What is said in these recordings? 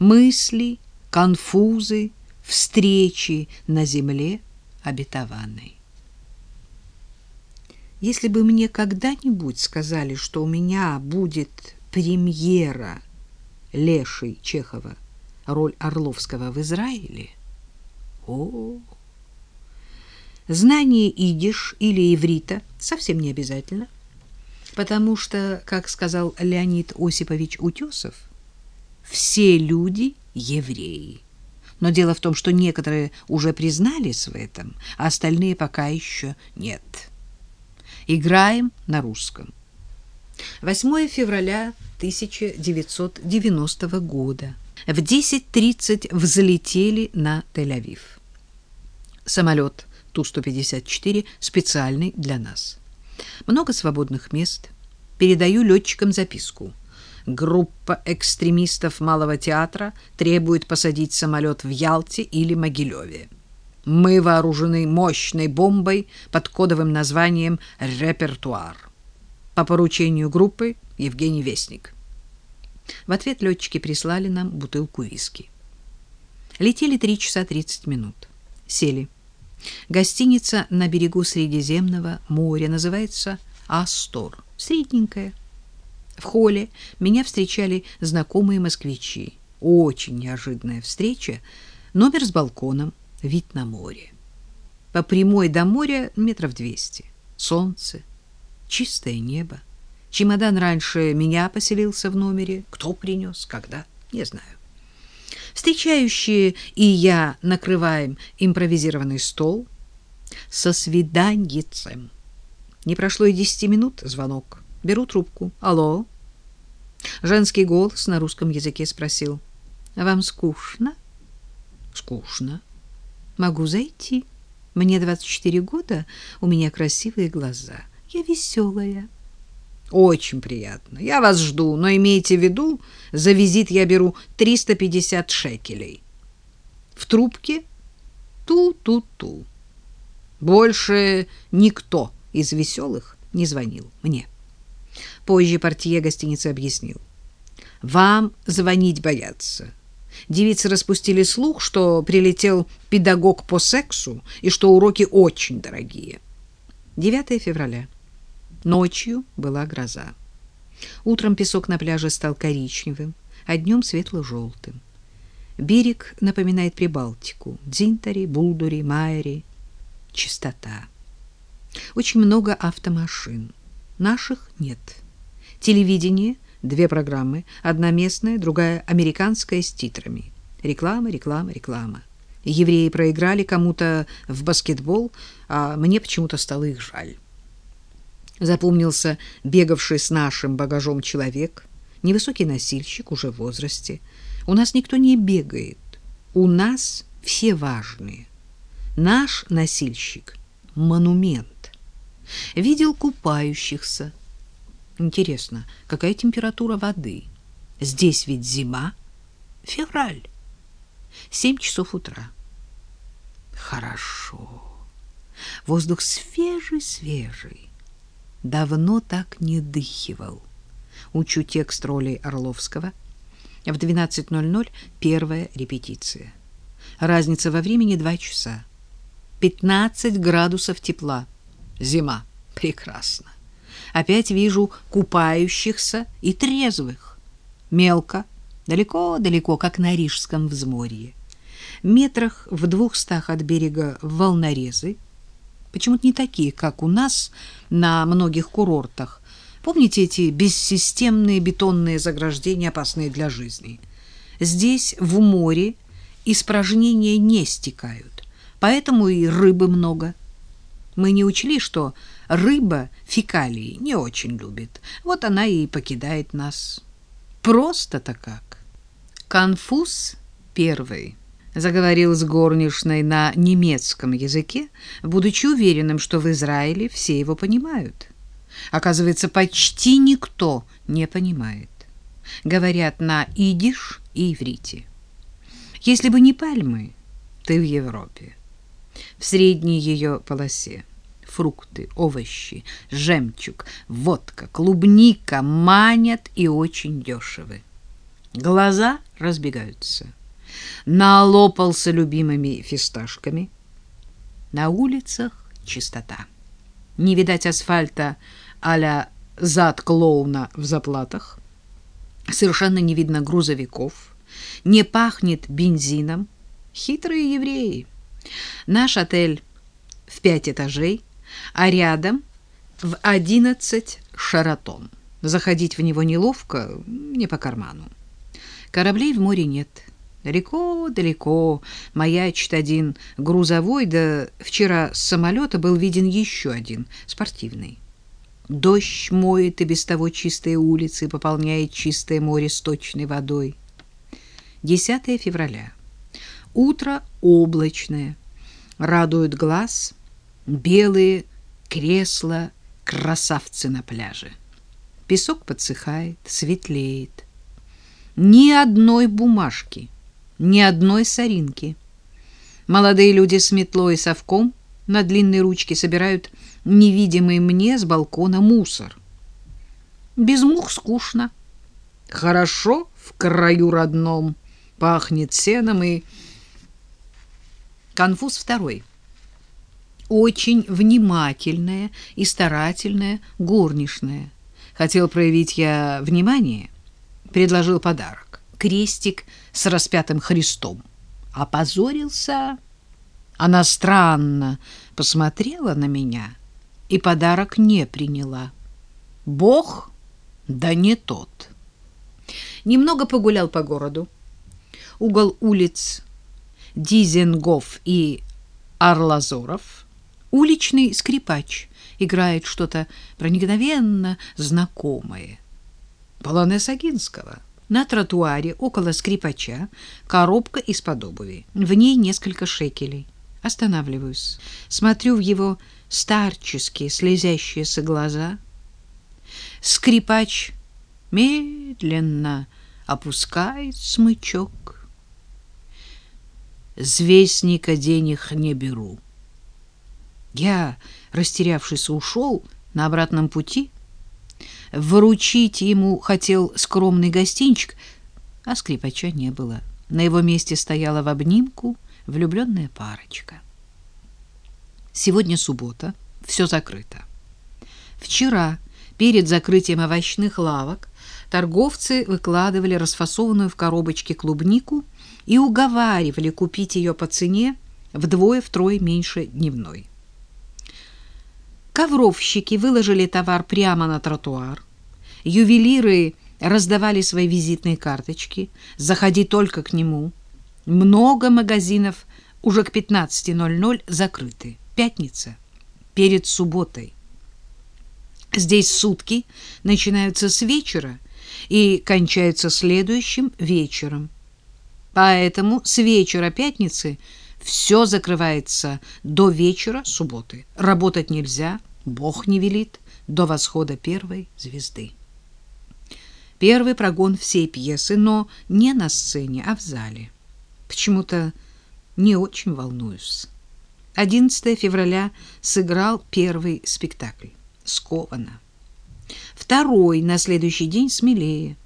мысли, конфузы, встречи на земле обетованной. Если бы мне когда-нибудь сказали, что у меня будет премьера Лешей Чехова, роль Орловского в Израиле, о, знание идиш или иврита совсем не обязательно, потому что, как сказал Леонид Осипович Утесов, все люди евреи. Но дело в том, что некоторые уже признались в этом, а остальные пока еще нет. Играем на русском. 8 февраля 1990 года. В 10.30 взлетели на Тель-Авив. Самолет Ту-154 специальный для нас. Много свободных мест. Передаю летчикам записку. Группа экстремистов Малого театра требует посадить самолет в Ялте или Могилеве. Мы вооружены мощной бомбой под кодовым названием «Репертуар». По поручению группы Евгений Вестник. В ответ летчики прислали нам бутылку виски. Летели 3 часа 30 минут. Сели. Гостиница на берегу Средиземного моря называется «Астор». Средненькая. В холле меня встречали знакомые москвичи. Очень неожиданная встреча. Номер с балконом, вид на море. По прямой до моря метров двести. Солнце, чистое небо. Чемодан раньше меня поселился в номере. Кто принес, когда, не знаю. Встречающие и я накрываем импровизированный стол со свиданьицем. Не прошло и десяти минут, звонок. Беру трубку. Алло. Женский голос на русском языке спросил. Вам скучно? Скучно. Могу зайти. Мне 24 года, у меня красивые глаза. Я веселая. Очень приятно. Я вас жду, но имейте в виду, за визит я беру 350 шекелей. В трубке ту-ту-ту. Больше никто из веселых не звонил мне. Позже портье гостиницы объяснил. Вам звонить боятся. Девицы распустили слух, что прилетел педагог по сексу и что уроки очень дорогие. 9 февраля. Ночью была гроза. Утром песок на пляже стал коричневым, а днем светло-желтым. Берег напоминает Прибалтику. Дзинтари, Булдури, Майери. Чистота. Очень много автомашин. Наших нет. Телевидение — две программы. Одна местная, другая американская с титрами. Реклама, реклама, реклама. Евреи проиграли кому-то в баскетбол, а мне почему-то стало их жаль. Запомнился бегавший с нашим багажом человек, невысокий носильщик уже в возрасте. У нас никто не бегает. У нас все важные. Наш носильщик — монумент. Видел купающихся. Интересно, какая температура воды? Здесь ведь зима. Февраль. Семь часов утра. Хорошо. Воздух свежий-свежий давно так не дыхивал. Учу текст роли Орловского. В 12.00 первая репетиция. Разница во времени два часа. 15 градусов тепла. Зима. Прекрасно. Опять вижу купающихся и трезвых. Мелко, далеко-далеко, как на Рижском взморье. Метрах в двухстах от берега волнорезы, почему-то не такие, как у нас на многих курортах. Помните эти бессистемные бетонные заграждения, опасные для жизни? Здесь, в море, испражнения не стекают, поэтому и рыбы много. Мы не учли, что рыба фекалии не очень любит. Вот она и покидает нас. Просто-то как. Конфуз первый заговорил с горничной на немецком языке, будучи уверенным, что в Израиле все его понимают. Оказывается, почти никто не понимает. Говорят на идиш и иврите. Если бы не пальмы, ты в Европе. В средней ее полосе фрукты, овощи, жемчуг, водка, клубника манят и очень дешевы. Глаза разбегаются. Налопался любимыми фисташками. На улицах чистота. Не видать асфальта а зад клоуна в заплатах. Совершенно не видно грузовиков. Не пахнет бензином. Хитрые евреи. Наш отель в пять этажей, а рядом в одиннадцать шаратон. Заходить в него неловко, не по карману. Кораблей в море нет. Далеко-далеко маячит один грузовой, да вчера с самолета был виден еще один, спортивный. Дождь моет и без того чистые улицы, пополняет чистое море сточной водой. 10 февраля. Утро облачное. Радует глаз белые кресла красавцы на пляже. Песок подсыхает, светлеет. Ни одной бумажки, ни одной соринки. Молодые люди с метлой и совком на длинной ручке собирают невидимый мне с балкона мусор. Без мух скучно. Хорошо в краю родном, пахнет сеном и... Конфуз второй. Очень внимательная и старательная горничная. Хотел проявить я внимание, предложил подарок. Крестик с распятым Христом. Опозорился. Она странно посмотрела на меня и подарок не приняла. Бог, да не тот. Немного погулял по городу. Угол улиц Дизенгоф и Арлазоров. Уличный скрипач играет что-то проникновенно знакомое. Полонез Агинского. На тротуаре около скрипача коробка из-под обуви. В ней несколько шекелей. Останавливаюсь. Смотрю в его старческие слезящиеся глаза. Скрипач медленно опускает смычок. Звездника денег не беру. Я, растерявшись, ушел на обратном пути. Вручить ему хотел скромный гостинчик, а скрипача не было. На его месте стояла в обнимку влюбленная парочка. Сегодня суббота, все закрыто. Вчера, перед закрытием овощных лавок, торговцы выкладывали расфасованную в коробочке клубнику и уговаривали купить ее по цене вдвое-втрое меньше дневной. Ковровщики выложили товар прямо на тротуар. Ювелиры раздавали свои визитные карточки. Заходи только к нему. Много магазинов уже к 15.00 закрыты. Пятница. Перед субботой. Здесь сутки начинаются с вечера и кончаются следующим вечером. Поэтому с вечера пятницы все закрывается до вечера субботы. Работать нельзя, Бог не велит до восхода первой звезды. Первый прогон всей пьесы, но не на сцене, а в зале. Почему-то не очень волнуюсь. 11 февраля сыграл первый спектакль. Сковано. Второй на следующий день смелее.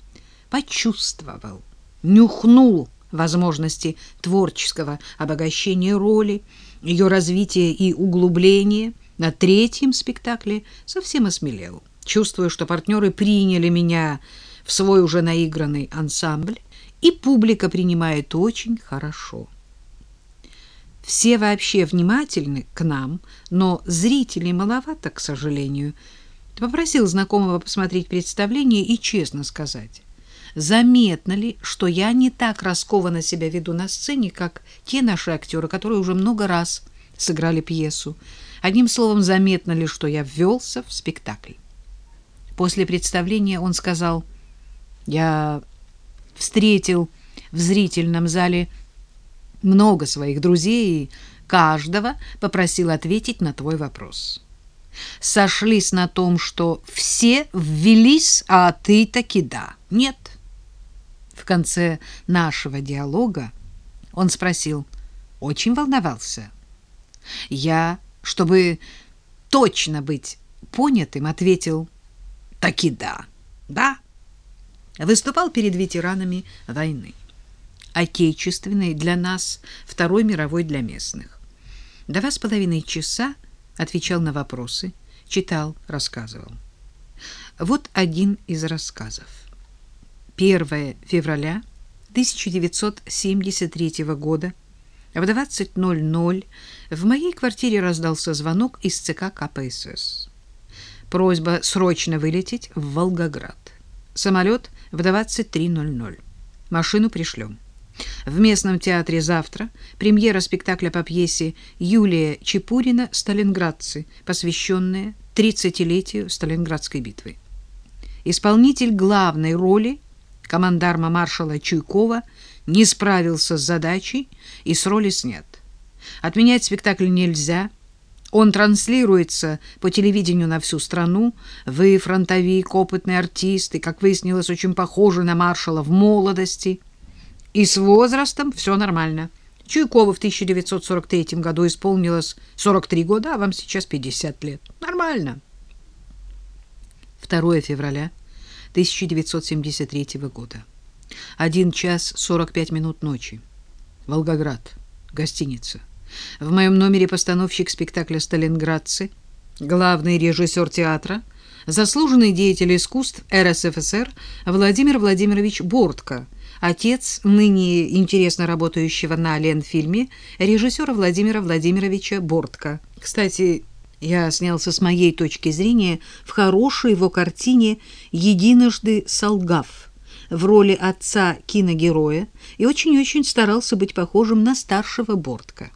Почувствовал, нюхнул возможности творческого обогащения роли, ее развития и углубления – на третьем спектакле совсем осмелел, чувствуя, что партнеры приняли меня в свой уже наигранный ансамбль, и публика принимает очень хорошо. Все вообще внимательны к нам, но зрителей маловато, к сожалению. Попросил знакомого посмотреть представление и честно сказать, заметно ли, что я не так раскованно себя веду на сцене, как те наши актеры, которые уже много раз сыграли пьесу. Одним словом, заметно ли, что я ввелся в спектакль. После представления он сказал, «Я встретил в зрительном зале много своих друзей и каждого попросил ответить на твой вопрос. Сошлись на том, что все ввелись, а ты таки да. Нет. В конце нашего диалога он спросил, очень волновался. Я чтобы точно быть понятым, ответил «Таки да, да». Выступал перед ветеранами войны. отечественной для нас, Второй мировой для местных. Два с половиной часа отвечал на вопросы, читал, рассказывал. Вот один из рассказов. 1 февраля 1973 года в 20.00 в моей квартире раздался звонок из ЦК КПСС. Просьба срочно вылететь в Волгоград. Самолет в 23.00. Машину пришлем. В местном театре завтра премьера спектакля по пьесе Юлия Чепурина «Сталинградцы», посвященная 30-летию Сталинградской битвы. Исполнитель главной роли, командарма маршала Чуйкова, не справился с задачей и с роли снят. Отменять спектакль нельзя. Он транслируется по телевидению на всю страну. Вы, фронтовик, опытный артист, и, как выяснилось, очень похожи на маршала в молодости. И с возрастом все нормально. Чуйкову в 1943 году исполнилось 43 года, а вам сейчас 50 лет. Нормально. 2 февраля 1973 года. 1 час 45 минут ночи. Волгоград. Гостиница. В моем номере постановщик спектакля «Сталинградцы», главный режиссер театра, заслуженный деятель искусств РСФСР Владимир Владимирович Бортко, отец ныне интересно работающего на Ленфильме режиссера Владимира Владимировича Бортко. Кстати, я снялся с моей точки зрения в хорошей его картине «Единожды солгав» в роли отца киногероя и очень-очень старался быть похожим на старшего Бортка.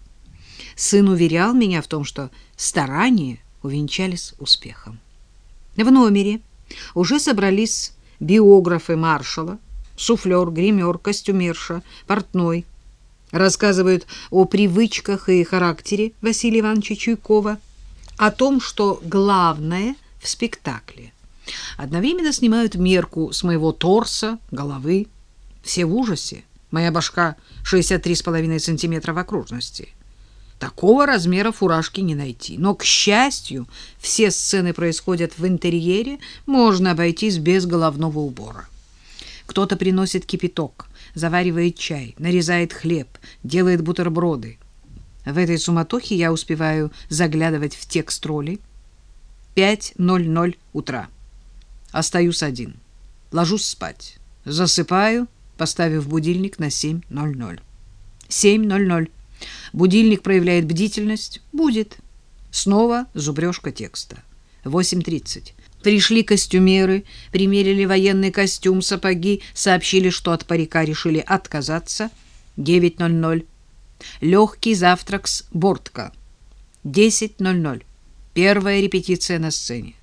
Сын уверял меня в том, что старания увенчались успехом. В номере уже собрались биографы маршала, суфлер, гример, костюмерша, портной. Рассказывают о привычках и характере Василия Ивановича Чуйкова, о том, что главное в спектакле – Одновременно снимают мерку с моего торса, головы. Все в ужасе. Моя башка 63,5 сантиметра в окружности. Такого размера фуражки не найти. Но, к счастью, все сцены происходят в интерьере, можно обойтись без головного убора. Кто-то приносит кипяток, заваривает чай, нарезает хлеб, делает бутерброды. В этой суматохе я успеваю заглядывать в текст роли. 5.00 утра. Остаюсь один. Ложусь спать. Засыпаю, поставив будильник на 7.00. 7.00. Будильник проявляет бдительность. Будет. Снова зубрежка текста. 8.30. Пришли костюмеры, примерили военный костюм, сапоги, сообщили, что от парика решили отказаться. 9.00. Легкий завтрак с бортка. 10.00. Первая репетиция на сцене.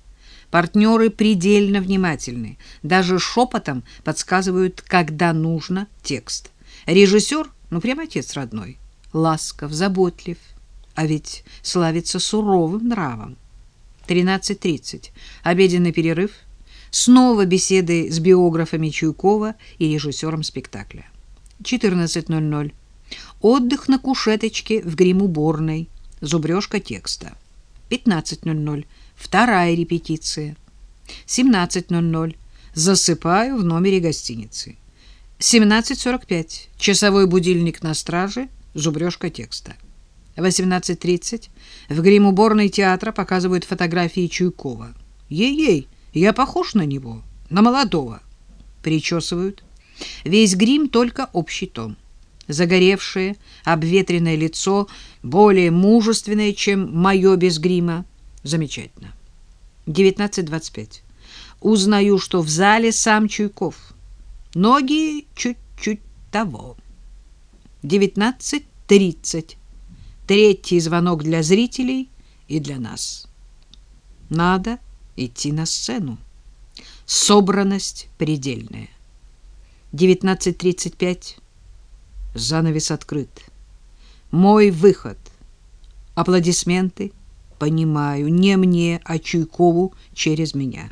Партнеры предельно внимательны, даже шепотом подсказывают, когда нужно текст. Режиссер, ну прям отец родной, ласков, заботлив, а ведь славится суровым нравом. 13.30. Обеденный перерыв. Снова беседы с биографами Чуйкова и режиссером спектакля. 14.00. Отдых на кушеточке в грим-уборной. Зубрежка текста. 15.00. Вторая репетиция. 17.00. Засыпаю в номере гостиницы. 17.45. Часовой будильник на страже. Зубрежка текста. 18.30. В грим-уборной театра показывают фотографии Чуйкова. Ей-ей, я похож на него, на молодого. Причесывают. Весь грим только общий тон. Загоревшее, обветренное лицо, более мужественное, чем мое без грима. Замечательно. 19.25. Узнаю, что в зале сам Чуйков. Ноги чуть-чуть того. 19.30. Третий звонок для зрителей и для нас. Надо идти на сцену. Собранность предельная. 19.35. Занавес открыт. Мой выход. Аплодисменты понимаю, не мне, а Чуйкову через меня.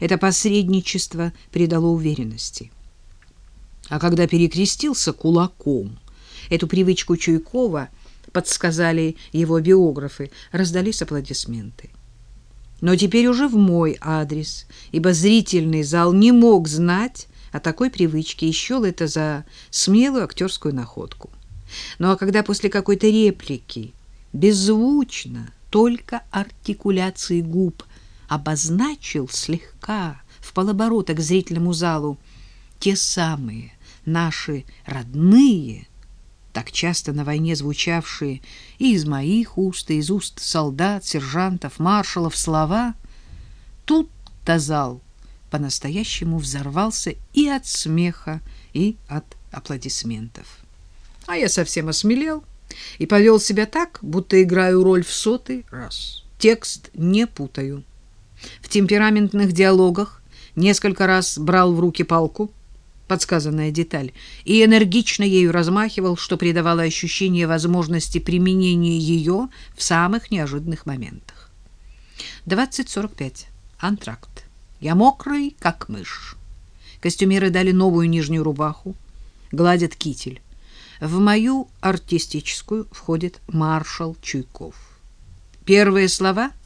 Это посредничество придало уверенности. А когда перекрестился кулаком, эту привычку Чуйкова подсказали его биографы, раздались аплодисменты. Но теперь уже в мой адрес, ибо зрительный зал не мог знать, о такой привычке и счел это за смелую актерскую находку. Ну а когда после какой-то реплики беззвучно, только артикуляции губ обозначил слегка в полоборота к зрительному залу те самые наши родные, так часто на войне звучавшие и из моих уст, и из уст солдат, сержантов, маршалов слова, тут-то зал по-настоящему взорвался и от смеха, и от аплодисментов. А я совсем осмелел и повел себя так, будто играю роль в сотый раз. Текст не путаю. В темпераментных диалогах несколько раз брал в руки палку, подсказанная деталь, и энергично ею размахивал, что придавало ощущение возможности применения ее в самых неожиданных моментах. 20.45. Антракт. Я мокрый, как мышь. Костюмеры дали новую нижнюю рубаху, гладят китель. В мою артистическую входит маршал Чуйков. Первые слова —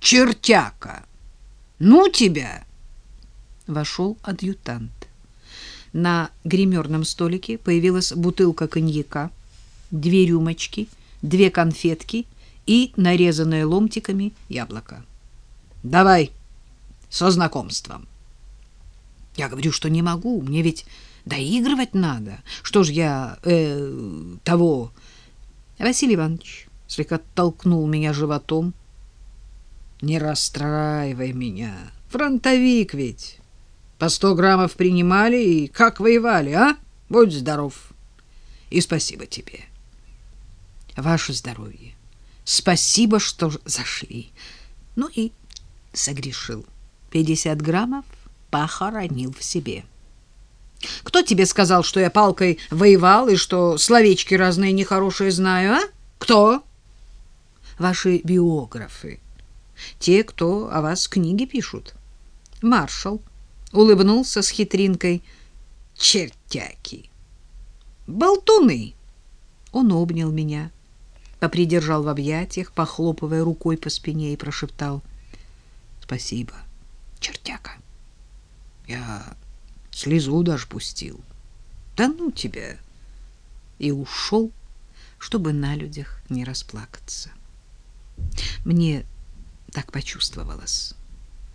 «Чертяка! Ну тебя!» Вошел адъютант. На гримерном столике появилась бутылка коньяка, две рюмочки, две конфетки и нарезанное ломтиками яблоко. «Давай!» Со знакомством. Я говорю, что не могу, мне ведь доигрывать надо. Что ж я э, того... Василий Иванович слегка толкнул меня животом. Не расстраивай меня. Фронтовик ведь. По сто граммов принимали и как воевали, а? Будь здоров. И спасибо тебе. Ваше здоровье. Спасибо, что зашли. Ну и согрешил. 50 граммов похоронил в себе. Кто тебе сказал, что я палкой воевал и что словечки разные нехорошие знаю, а? Кто? Ваши биографы. Те, кто о вас книги пишут. Маршал улыбнулся с хитринкой. Чертяки. Болтуны. Он обнял меня, попридержал в объятиях, похлопывая рукой по спине и прошептал: "Спасибо" чертяка. Я слезу даже пустил. Да ну тебя! И ушел, чтобы на людях не расплакаться. Мне так почувствовалось.